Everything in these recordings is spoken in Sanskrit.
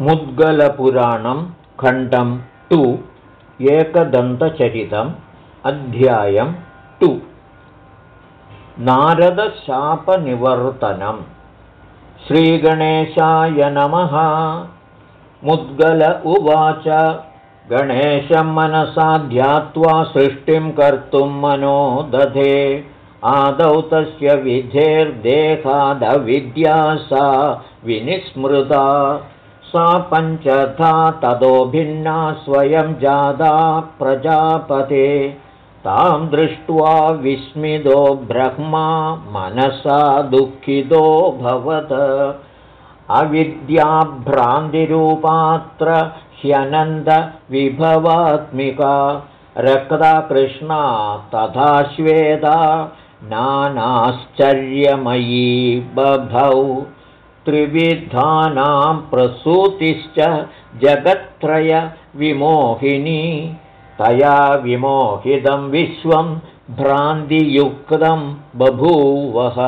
मुद्गलपुराणं खण्डं टु एकदन्तचरितम् अध्यायं टु। नारदशापनिवर्तनं। श्रीगणेशाय नमः। मुद्गल उवाच। गणेशं मनसा ध्यात्वा सृष्टिं कर्तुं मनो दधे आदौ तस्य विधेर्देहादविद्या सा विनिस्मृता सा पञ्चथा ततो भिन्ना स्वयं जादा प्रजापते। तां दृष्ट्वा विस्मितो ब्रह्मा मनसा दुःखितो भवत। अविद्याभ्रान्तिरूपात्र ह्यनन्दविभवात्मिका रक्ता कृष्णा तथा श्वेता नानाश्चर्यमयी बभौ त्रिविधानां प्रसूतिश्च जगत्त्रयविमोहिनी तया विमोहितं विश्वं भ्रान्तियुक्तं बभूवः।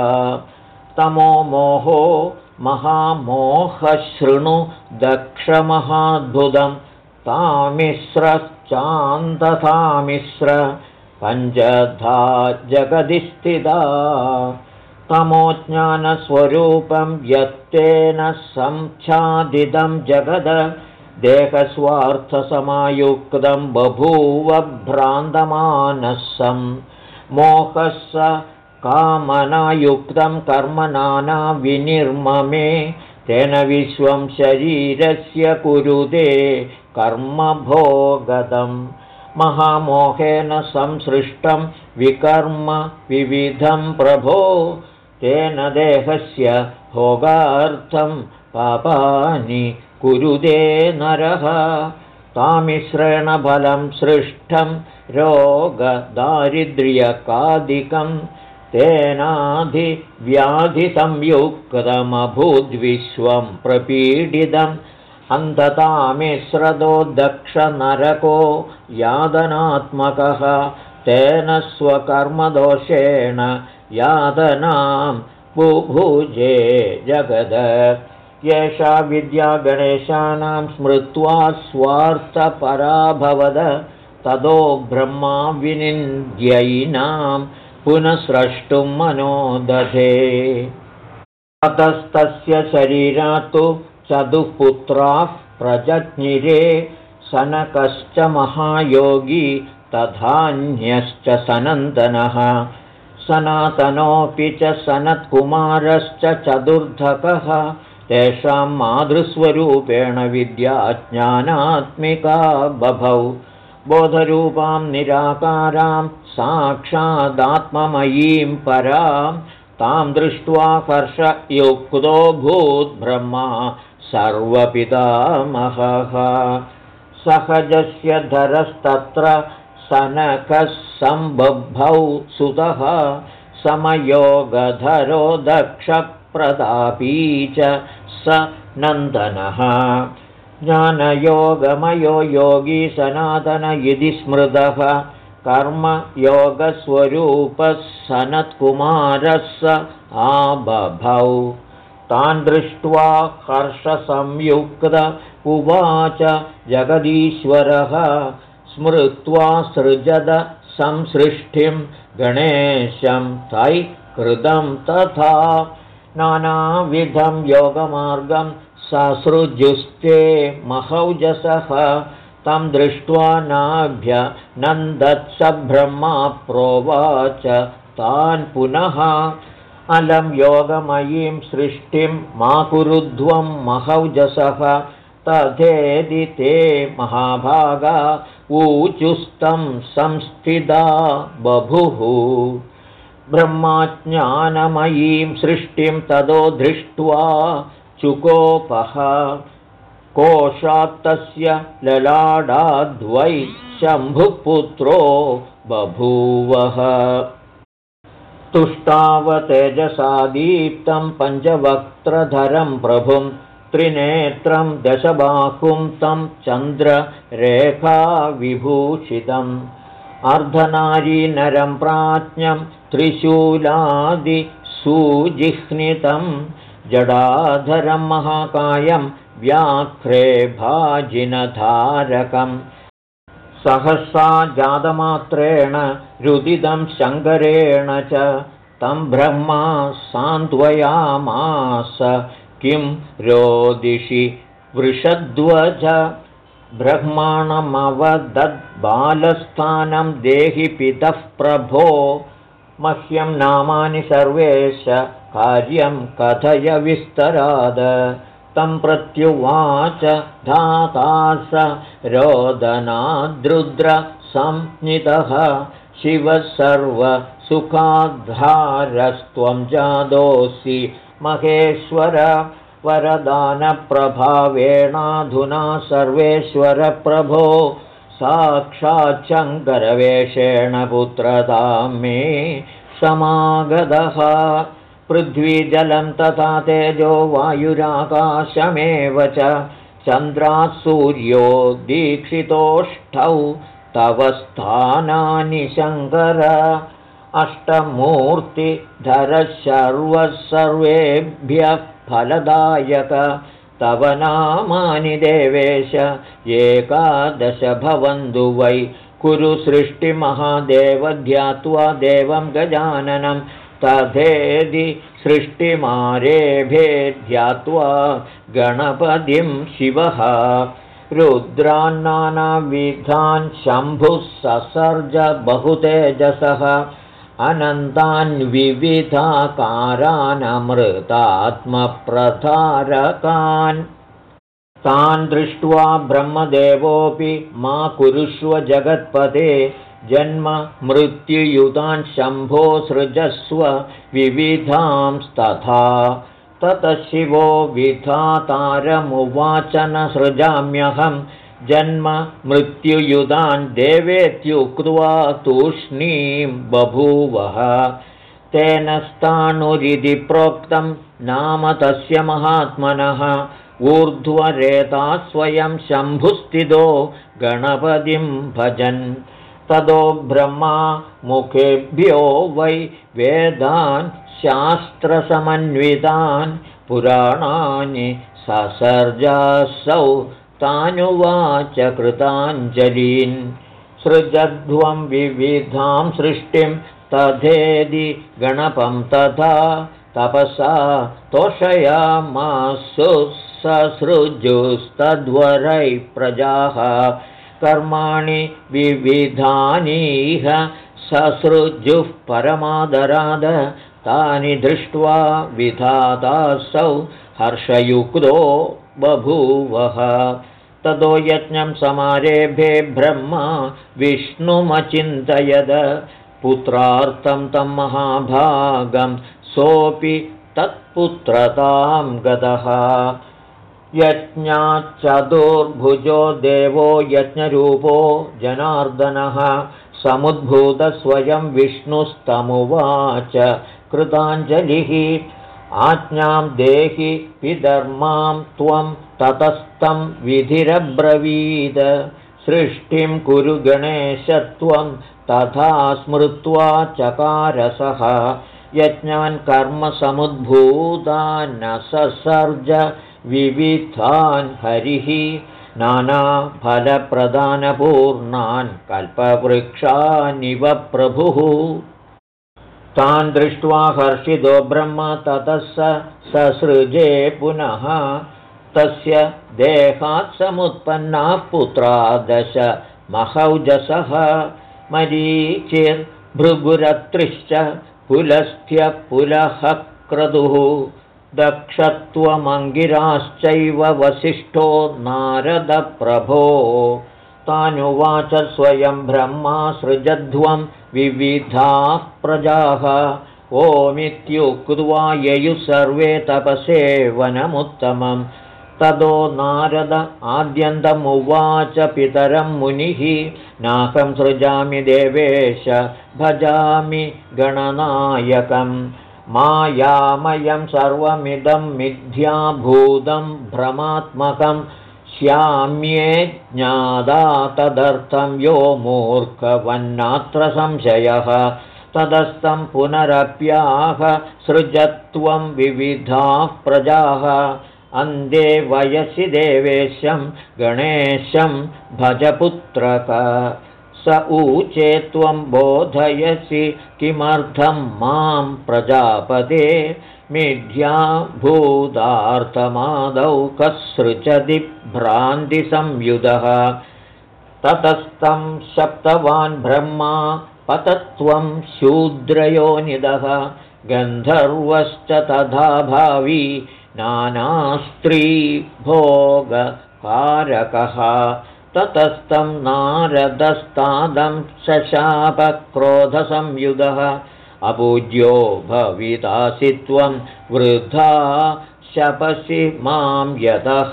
तमो मोहो महामोहशृणु दक्षमहाद्भुतं। तामिश्रश्चान्तथामिश्र पञ्चधा जगदि स्थिता तमोज्ञानस्वरूपं यत्तेन संच्छादितं जगद देहस्वार्थसमायुक्तं बभूव भ्रान्तमानसं। मोहः स कामनायुक्तं कर्मनानाविनिर्ममे तेन विश्वं शरीरस्य कुरुते कर्मभोगतम् महामोहेन संसृष्टं विकर्म विविधं प्रभो तेन देहस्य भोगार्थं पापानि कुरुदे नरः। तामिश्रेण बलं सृष्टं रोगदारिद्र्यकादिकं तेनाधिव्याधिसंयुक्तमभूद्विश्वं प्रपीडितम् अन्धतामिश्रतो दक्षनरको यादनात्मकः तेन स्वकर्मदोषेण यादनां बुभुजे जगद। एषा विद्या गणेशानां स्मृत्वा स्वार्थपराभवद। ततो ब्रह्मा विनिन्द्यैनां पुनः स्रष्टुं मनो दधे ततस्तस्य शरीरात् चतुःपुत्राः प्रजज्ञिरे। सनकश्च महायोगी तथान्यश्च सनन्दनः। सनातनोऽपि च सनत्कुमारश्च चतुर्धकः तेषां मातृस्वरूपेण विद्याज्ञानात्मिका बभौ। बोधरूपां निराकारां साक्षादात्ममयीं परां। तां दृष्ट्वा भूद्ब्रह्मा सर्वपितामहः। सहजस्य धरस्तत्र सनकः सम्बभौ सुतः समयोगधरो दक्षप्रदापी च स नन्दनः। ज्ञानयोगमयो योगी सनातन इति स्मृतः। कर्मयोगस्वरूपः सनत्कुमारः स आबभौ। तान् दृष्ट्वा हर्षसंयुक्त उवाच जगदीश्वरः स्मृत्वा सृजद संसृष्टिं गणेशं तै कृतं तथा नानाविधं योगमार्गं ससृजुस्ते महौजसः। तं दृष्ट्वा नाभ्य ब्रह्मा प्रोवाच। तान् पुनः अलं योगमयीं सृष्टिं मा कुरुध्वं महौजसः तथेदि ते महाभागा ऊचुस्तं संस्थिता बभुः। ब्रह्माज्ञानमयीं सृष्टिं ततो दृष्ट्वा चुकोपः कोशात्तस्य ललाडाद्वै शम्भुपुत्रो बभूवः। तुष्टावतेजसादीप्तं पञ्चवक्त्रधरं प्रभुं त्रिनेत्रं दशबाहुं तं चन्द्ररेखाविभूषितम्। अर्धनारीनरं प्राज्ञं त्रिशूलादिसूजिह्नितं। जडाधरं महाकायं व्याघ्रे भाजिनधारकम्। सहसा जातमात्रेण रुदितं शङ्करेण च तं ब्रह्मा सान्त्वयामास किं रोदिषि वृषध्वज ब्रह्माणमवदद्बालस्थानं देहि पितः प्रभो मह्यं नामानि सर्वेश कार्यं कथय विस्तराद तं प्रत्युवाच धाता स रोदनाद्रुद्रसंज्ञितः शिवः सर्वसुखाद्धारस्त्वं जादोऽसि महेश्वर वरदानप्रभावेणाधुना सर्वेश्वरप्रभो साक्षाच्छङ्करवेषेण पुत्रतां मे समागतः। पृथ्वीजलं तथा तेजो वायुराकाशमेव च चन्द्रासूर्यो दीक्षितोष्ठौ तव स्थानानि शङ्कर अष्टमूर्तिधरः सर्वः सर्वेभ्यः फलदायक। तव नामानि देवेश एकादश भवन्तु वै। कुरु सृष्टिमहादेव ध्यात्वा देवं गजाननं। तथेदि सृष्टिमारेभे ध्यात्वा गणपतिं शिवः। रुद्रान्नानाविधान् शम्भुः ससर्ज बहुतेजसः अनन्तान्विविधाकारानमृतात्मप्रधारकान् तान् दृष्ट्वा ब्रह्मदेवोऽपि मा कुरुष्व जगत्पते। जन्म मृत्युयुतान् शम्भो सृजस्व विविधांस्तथा। ततः शिवो विधातारमुवाच न सृजाम्यहम् जन्म मृत्युयुधान् देवेत्युक्त्वा तूष्णीं बभूवः। तेन स्थाणुरिति प्रोक्तं नाम तस्य महात्मनः। ऊर्ध्वरेता स्वयं शम्भुस्थितो गणपतिं भजन्। ततो ब्रह्मा मुखेभ्यो वै वेदान् शास्त्रसमन्वितान्। पुराणानि ससर्जासौ तानुवाच कृताञ्जलीन् सृजध्वं विविधां सृष्टिं तथेदि गणपं तथा तपसा तोषयामासु ससृजुस्तद्वरै प्रजाः कर्माणि विविधानीह ससृजुः परमादराद तानि दृष्ट्वा विधातासौ हर्षयुक्तो बभूवः। ततो यज्ञं समारेभे ब्रह्मा विष्णुमचिन्तयद। पुत्रार्थं तं महाभागं सोऽपि तत्पुत्रतां गतः यज्ञाच्चतुर्भुजो देवो यज्ञरूपो जनार्दनः। समुद्भूतस्वयं विष्णुस्तमुवाच। कृताञ्जलिः आज्ञां देहि विधर्मां त्वं ततस्तं विधिरब्रवीद। सृष्टिं कुरु गणेशत्वं तथा स्मृत्वा चकारसः। यज्ञान् कर्मसमुद्भूतान् न ससर्ज विविधान् हरिः। नानाफलप्रदानपूर्णान् कल्पवृक्षानिव प्रभुः तान् दृष्ट्वा हर्षितो ब्रह्म ततः स ससृजे पुनः। तस्य देहात् समुत्पन्नाः पुत्रा दश महौजसः मरीचिर्भृगुरत्रिश्च पुलस्थ्यपुलः क्रतुः दक्षत्वमङ्गिराश्चैव वसिष्ठो नारदप्रभो तानुवाच स्वयं ब्रह्मा सृजध्वं विविधाः प्रजाः। ओमित्युक्त्वा ययुः सर्वे तपसेवनमुत्तमं ततो नारद आद्यन्तमुवाच पितरं मुनिः नाकं सृजामि देवेश भजामि गणनायकं मायामयं सर्वमिदं मिथ्याभूतं भ्रमात्मकं श्याम्ये ज्ञादा तदर्थं यो मूर्खवन्नात्र संशयः। तदस्तं पुनरप्याह सृजत्वं विविधाः प्रजाः। अन्ते वयसि देवेशं गणेशं भजपुत्रक स ऊचे त्वं बोधयसि किमर्थं मां प्रजापदे मिथ्या भूतार्थमादौ कसृजदि भ्रान्तिसंयुधः ततस्तं शप्तवान् ब्रह्मा पतत्वं शूद्रयोनिदः। गन्धर्वश्च तथा भावी नानास्त्रीभोगकारकः। ततस्तं नारदस्तादं शशापक्रोधसंयुधः अपूज्यो भवितासि त्वं वृद्धा शपसि मां यतः।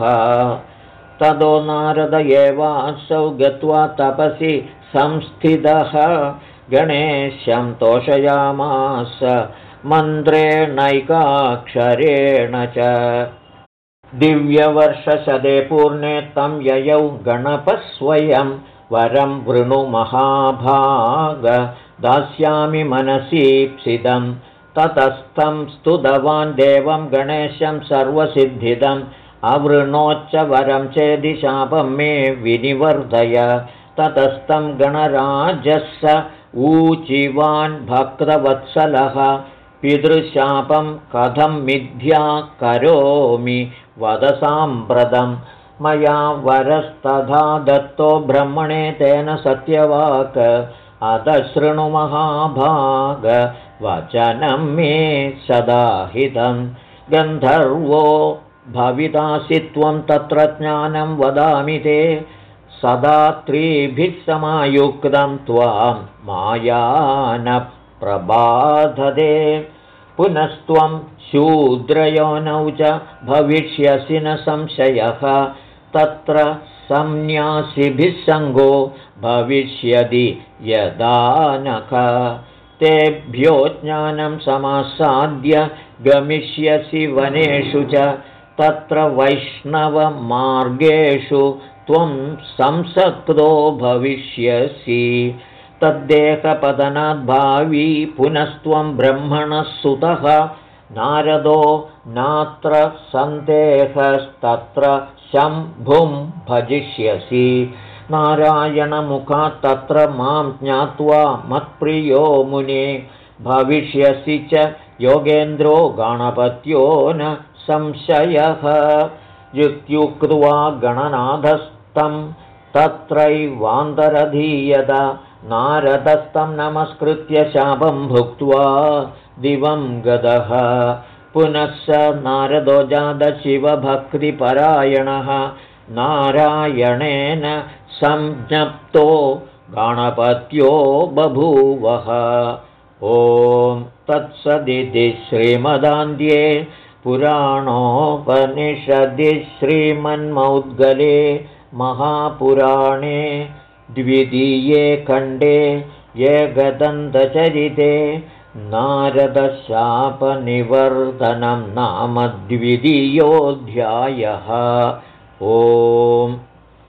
ततो नारद एवासौ गत्वा तपसि संस्थितः। गणेशं तोषयामास मन्त्रेणैकाक्षरेण च। दिव्यवर्षशदे पूर्णे तं ययौ गणपस्वयं वरं वृणुमहाभाग दास्यामि मनसीप्सितं ततस्थं स्तुतवान् देवं गणेशं सर्वसिद्धिदम्। अवृणोच्च वरं चेदिशापं मे विनिवर्धय। ततस्तं गणराजः ऊचिवान् भक्तवत्सलः। पितृशापं कथं मिथ्या करोमि वदसाम्प्रतं मया वरस्तथा दत्तो ब्रह्मणे तेन सत्यवाक्। अदशृणुमहाभाग वचनं मे सदाहितं। गन्धर्वो भवितासि त्वं तत्र ज्ञानं वदामि ते। सदा त्रिभिः समायुक्तं त्वां मायानप्रबाधते। पुनस्त्वं शूद्रयोनौ च भविष्यसि न संशयः तत्र संन्यासिभिः सङ्गो भविष्यति यदानख तेभ्यो ज्ञानं समासाद्य गमिष्यसि वनेषु च। तत्र वैष्णवमार्गेषु त्वं संसक्तो भविष्यसि। तद्देहपतनाद्भावी पुनस्त्वं ब्रह्मणः सुतः। नारदो नात्र सन्देहस्तत्र शम्भुं भजिष्यसि। नारायणमुखात् तत्र मां ज्ञात्वा मत्प्रियो मुने भविष्यसि च योगेन्द्रो गणपत्यो न संशयः। युक्त्युक्त्वा गणनाथस्थं तत्रैवान्तरधीयत नारदस्थं नमस्कृत्य शापं भुक्त्वा दिवं गतः पुनः स नारदो जातशिवभक्तिपरायणः नारायणेन संज्ञप्तो गणपत्यो बभूवः। ॐ तत्सदिति श्रीमदान्ध्ये पुराणोपनिषदि श्रीमन्मौद्गले महापुराणे द्वितीये खण्डे एकदन्तचरिते नारदशापनिवर्धनं नाम द्वितीयोऽध्यायः। ओम्